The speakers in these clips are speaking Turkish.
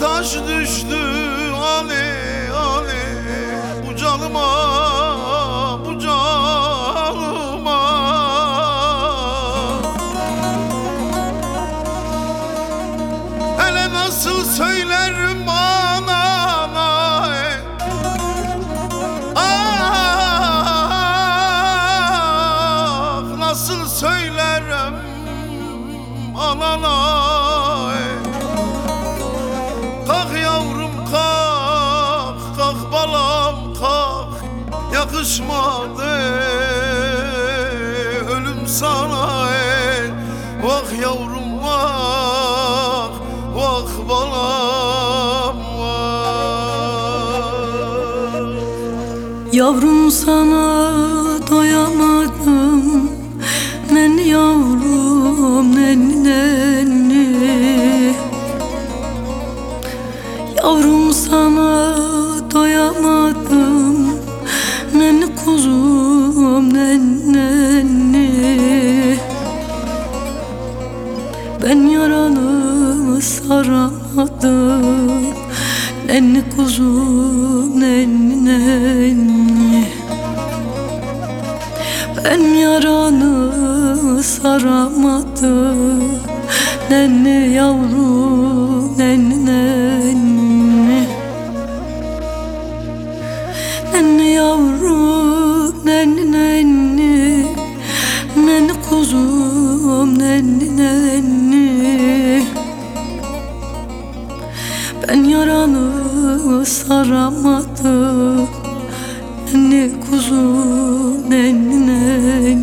taş düştü Ali Ali Bu canıma bu canıma. Hele nasıl söylerim bana Ah nasıl söylerim anana Yakışmadı ölüm sana ey. Vah yavrum vah vah balam Nenni nenni Ben yaranı saramadım. Nenni yavrum nenni yaranı saramadım. Nenni kuzum nenni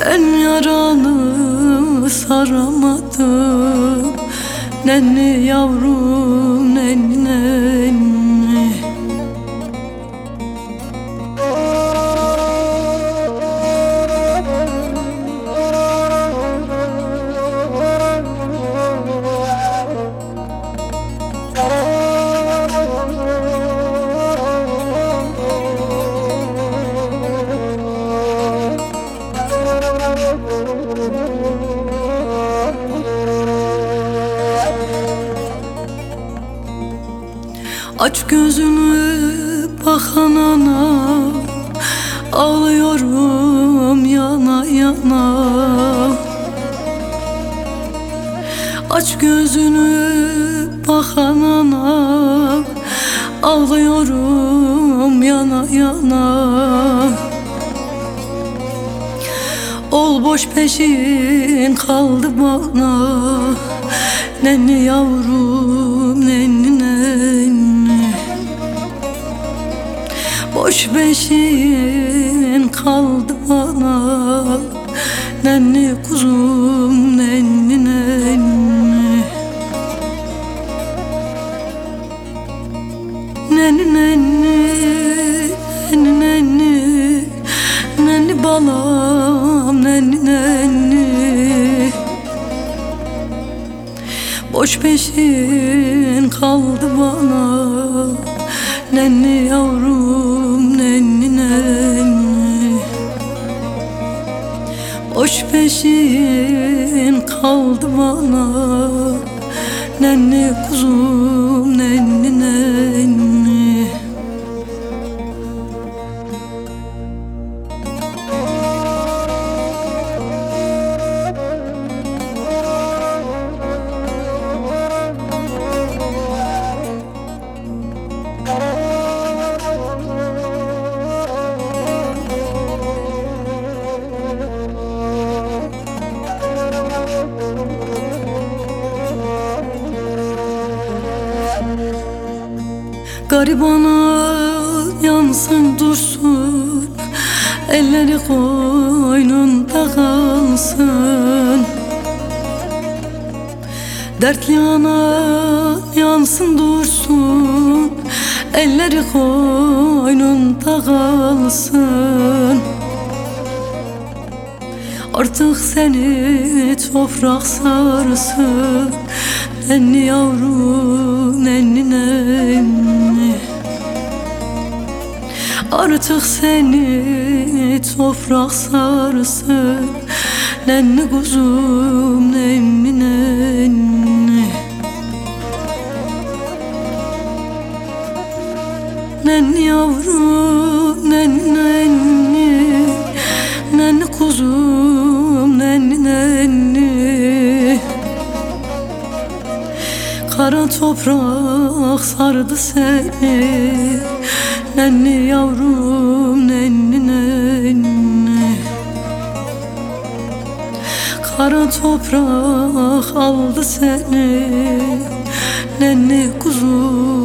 Ben yaranı saramadım. Nenni yavrum nenni Aç gözünü bakan ana Ağlıyorum yana yana. Aç gözünü bakan ana Ağlıyorum yana yana. Ol boş peşin kaldı bana Nenni yavrum Boş peşin kaldı bana. Nenni kuzum nenni nenni. Nenni nenni nenni nenni. Nenni balam nenni nenni. Boş peşin kaldı bana. Nenni yavrum Boş peşin kaldı bana. Nenni kuzum nenni Garibana yansın dursun Elleri koynunda kalsın. Dertli ana yansın dursun Elleri koynunda kalsın. Artık seni toprak sarsın Nenni yavrum nenni nenni Artık seni toprak sarsın. Nenni kuzum nemmi nenni. Nenni yavrum nenni nenni. Nenni kuzum nenni nenni. Kara toprak sardı seni. Nenni toprak aldı seni. Nenni kuzum